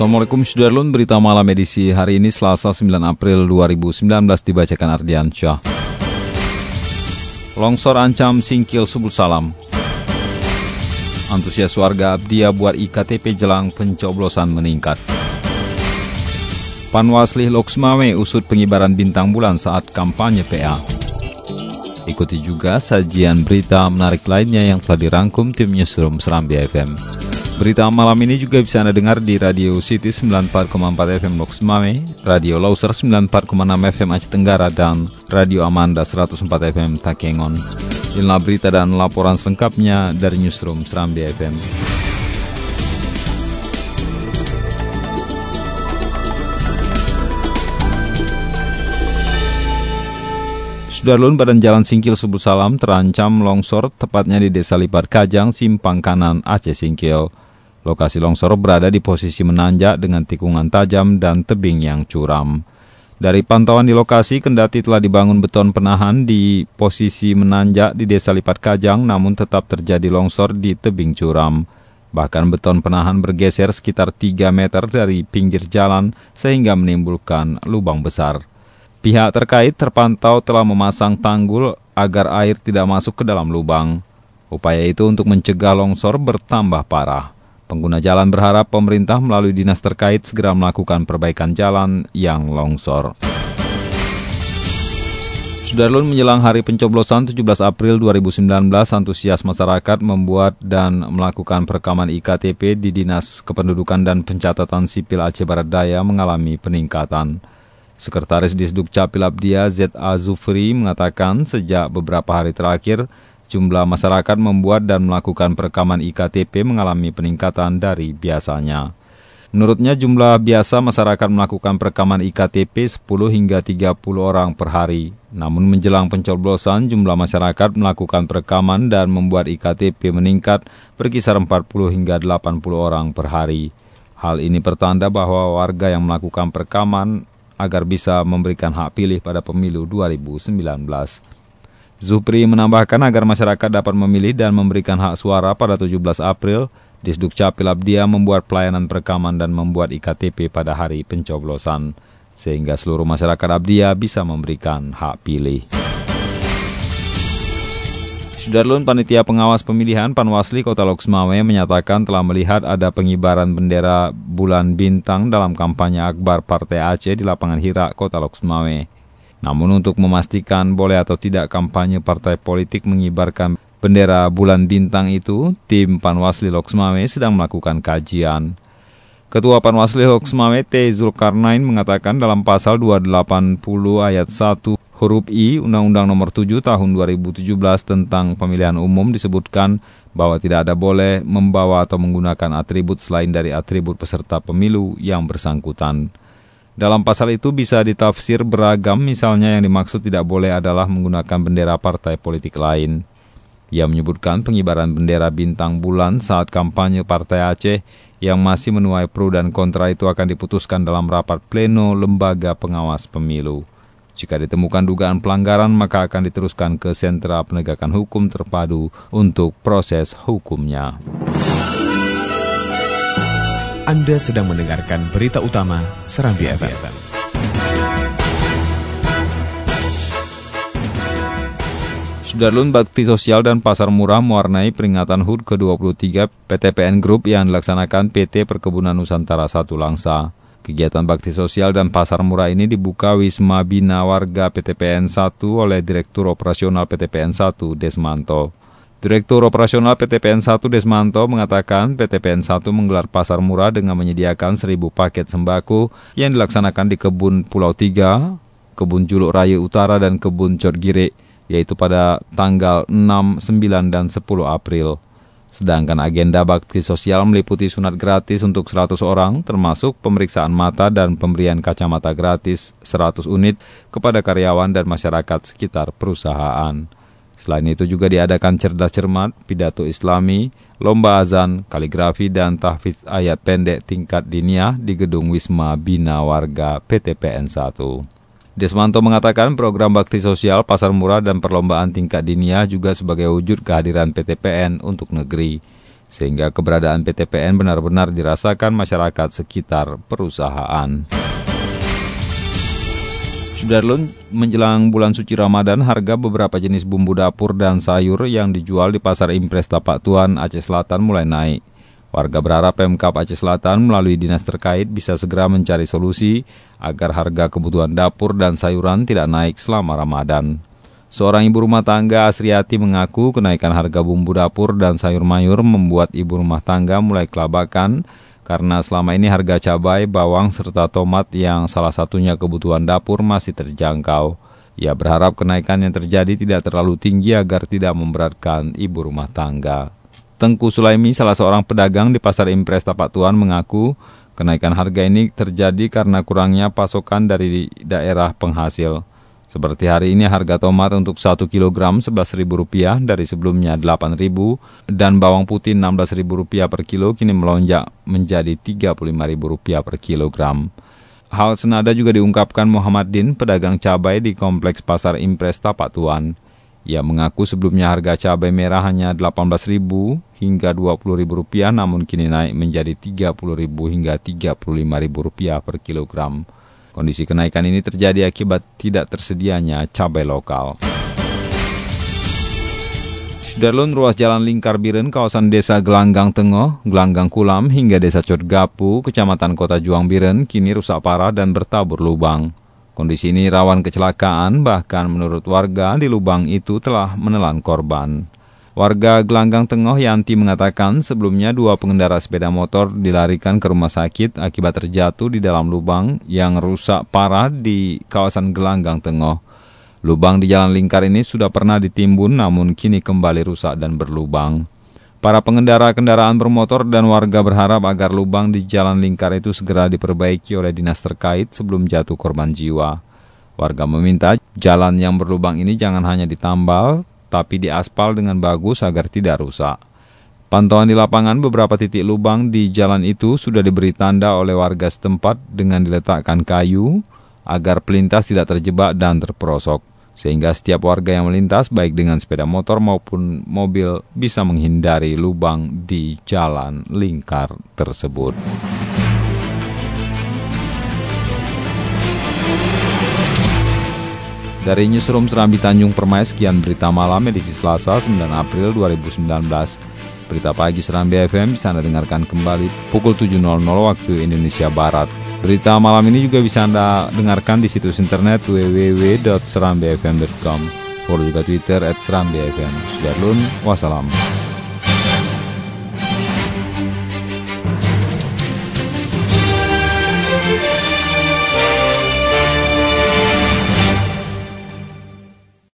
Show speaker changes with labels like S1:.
S1: Assalamualaikum Sudarlun, berita malam edisi hari ini Selasa 9 April 2019 dibacakan Ardian Syah. Longsor ancam singkil subul salam. Antusias warga Abdia buat IKTP jelang pencoblosan meningkat. Panwasli Loksmawe usut pengibaran bintang bulan saat kampanye PA. Ikuti juga sajian berita menarik lainnya yang telah dirangkum tim Newsroom Serambi FM. Berita malam ini juga bisa Anda dengar di Radio City 94,4 FM Loks Mame, Radio Lauser 94,6 FM Aceh Tenggara, dan Radio Amanda 104 FM Takengon. Inilah berita dan laporan selengkapnya dari Newsroom Serambi FM. Sudarlun Badan Jalan Singkil Subuh Salam terancam longsor tepatnya di Desa Lipat Kajang, Simpang Kanan, Aceh Singkil. Lokasi longsor berada di posisi menanjak dengan tikungan tajam dan tebing yang curam. Dari pantauan di lokasi, kendati telah dibangun beton penahan di posisi menanjak di Desa Lipat Kajang, namun tetap terjadi longsor di tebing curam. Bahkan beton penahan bergeser sekitar 3 meter dari pinggir jalan sehingga menimbulkan lubang besar. Pihak terkait terpantau telah memasang tanggul agar air tidak masuk ke dalam lubang. Upaya itu untuk mencegah longsor bertambah parah. Pengguna jalan berharap pemerintah melalui dinas terkait segera melakukan perbaikan jalan yang longsor. Sudarlun menjelang hari pencoblosan 17 April 2019, antusias masyarakat membuat dan melakukan perekaman IKTP di Dinas Kependudukan dan Pencatatan Sipil Aceh Barat Daya mengalami peningkatan. Sekretaris Disduk Capil Abdia Z.A. Zufri mengatakan sejak beberapa hari terakhir, jumlah masyarakat membuat dan melakukan perekaman IKTP mengalami peningkatan dari biasanya. Menurutnya jumlah biasa masyarakat melakukan perekaman IKTP 10 hingga 30 orang per hari. Namun menjelang pencoblosan jumlah masyarakat melakukan perekaman dan membuat IKTP meningkat berkisar 40 hingga 80 orang per hari. Hal ini pertanda bahwa warga yang melakukan perekaman agar bisa memberikan hak pilih pada pemilu 2019. Zupri menambahkan agar masyarakat dapat memilih dan memberikan hak suara pada 17 April, Disduk Capil membuat pelayanan perekaman dan membuat IKTP pada hari pencoblosan, sehingga seluruh masyarakat Abdia bisa memberikan hak pilih. Sudarlun Panitia Pengawas Pemilihan Panwasli Kota Loksmawe menyatakan telah melihat ada pengibaran bendera bulan bintang dalam kampanye Akbar Partai Aceh di lapangan Hira Kota Loksmawe. Namun untuk memastikan boleh atau tidak kampanye partai politik mengibarkan bendera bulan bintang itu, tim Panwasli Loksmawe sedang melakukan kajian. Ketua Panwasli Loksmawe T. Zulkarnain mengatakan dalam pasal 280 ayat 1 huruf I Undang-Undang Nomor 7 Tahun 2017 tentang Pemilihan Umum disebutkan bahwa tidak ada boleh membawa atau menggunakan atribut selain dari atribut peserta pemilu yang bersangkutan. Dalam pasal itu bisa ditafsir beragam, misalnya yang dimaksud tidak boleh adalah menggunakan bendera partai politik lain. Ia menyebutkan pengibaran bendera bintang bulan saat kampanye Partai Aceh yang masih menuai pro dan kontra itu akan diputuskan dalam rapat pleno lembaga pengawas pemilu. Jika ditemukan dugaan pelanggaran, maka akan diteruskan ke sentra penegakan hukum terpadu untuk proses hukumnya.
S2: Anda sedang mendengarkan berita utama Serambi FM.
S1: Sudarlun Bakti Sosial dan Pasar Murah mewarnai peringatan HUT ke-23 PTPN Group yang dilaksanakan PT Perkebunan Nusantara Satu Langsa. Kegiatan bakti sosial dan pasar murah ini dibuka Wisma Bina Warga PTPN 1 oleh Direktur Operasional PTPN 1 Desmanto. Direktur Operasional PTPN 1 Desmanto mengatakan PTPN 1 menggelar pasar murah dengan menyediakan 1000 paket sembako yang dilaksanakan di Kebun Pulau Tiga, Kebun Juluk Raya Utara, dan Kebun Codgire, yaitu pada tanggal 6, 9, dan 10 April. Sedangkan agenda bakti sosial meliputi sunat gratis untuk 100 orang, termasuk pemeriksaan mata dan pemberian kacamata gratis 100 unit kepada karyawan dan masyarakat sekitar perusahaan. Selain itu juga diadakan cerdas cermat, pidato islami, lomba azan, kaligrafi, dan tahfiz ayat pendek tingkat diniyah di gedung Wisma Bina Warga PTPN 1. Desmanto mengatakan program bakti sosial, pasar murah, dan perlombaan tingkat dinia juga sebagai wujud kehadiran PTPN untuk negeri. Sehingga keberadaan PTPN benar-benar dirasakan masyarakat sekitar perusahaan. Sudarlun, menjelang bulan suci Ramadan, harga beberapa jenis bumbu dapur dan sayur yang dijual di Pasar Impres Tapak Tuan, Aceh Selatan mulai naik. Warga berharap Pemkap Aceh Selatan melalui dinas terkait bisa segera mencari solusi agar harga kebutuhan dapur dan sayuran tidak naik selama Ramadan. Seorang ibu rumah tangga Asriati mengaku kenaikan harga bumbu dapur dan sayur mayur membuat ibu rumah tangga mulai kelabakan karena selama ini harga cabai, bawang, serta tomat yang salah satunya kebutuhan dapur masih terjangkau. Ia berharap kenaikan yang terjadi tidak terlalu tinggi agar tidak memberatkan ibu rumah tangga. Tengku Sulaimi, salah seorang pedagang di Pasar Impres Tapak Tuan mengaku kenaikan harga ini terjadi karena kurangnya pasokan dari daerah penghasil. Seperti hari ini harga tomat untuk 1 kg Rp11.000 dari sebelumnya Rp8.000 dan bawang putih Rp16.000 per kilo kini melonjak menjadi Rp35.000 per kilogram. Hal senada juga diungkapkan Muhammad Din, pedagang cabai di Kompleks Pasar Impres Tapak Tuan. Ia mengaku sebelumnya harga cabai merah hanya Rp18.000 hingga Rp20.000 namun kini naik menjadi Rp30.000 hingga Rp35.000 per kilogram. Kondisi kenaikan ini terjadi akibat tidak tersedianya cabai lokal. Sudarlun ruas jalan lingkar Biren kawasan desa Gelanggang Tengah, Gelanggang Kulam hingga desa Codgapu, kecamatan kota Juang Biren kini rusak parah dan bertabur lubang. Kondisi ini rawan kecelakaan, bahkan menurut warga di lubang itu telah menelan korban. Warga Gelanggang Tengah Yanti mengatakan sebelumnya dua pengendara sepeda motor dilarikan ke rumah sakit akibat terjatuh di dalam lubang yang rusak parah di kawasan Gelanggang Tengah. Lubang di jalan lingkar ini sudah pernah ditimbun namun kini kembali rusak dan berlubang. Para pengendara kendaraan bermotor dan warga berharap agar lubang di jalan lingkar itu segera diperbaiki oleh dinas terkait sebelum jatuh korban jiwa. Warga meminta jalan yang berlubang ini jangan hanya ditambal, tapi diaspal dengan bagus agar tidak rusak. Pantauan di lapangan beberapa titik lubang di jalan itu sudah diberi tanda oleh warga setempat dengan diletakkan kayu agar pelintas tidak terjebak dan terperosok sehingga setiap warga yang melintas baik dengan sepeda motor maupun mobil bisa menghindari lubang di jalan lingkar tersebut. Dari Newsroom Serambi Tanjung Permai, sekian berita malam edisi Selasa 9 April 2019. Berita pagi Serambi FM bisa Anda dengarkan kembali pukul 7.00 waktu Indonesia Barat. Berita malam ini juga bisa Anda dengarkan di situs internet www.serambifm.com. Follow juga Twitter at Serambi FM. Sudarlun, wassalam.